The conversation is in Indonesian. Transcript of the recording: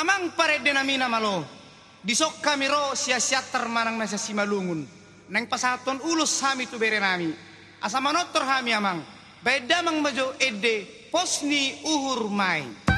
Amang pare denamina malo. Disok kami ro sia-sia termanang nasa simalungun. Neng pasaton ulus hami tu bere nami. Asa manotor hami amang. Beda mang majo ede posni uhur mai.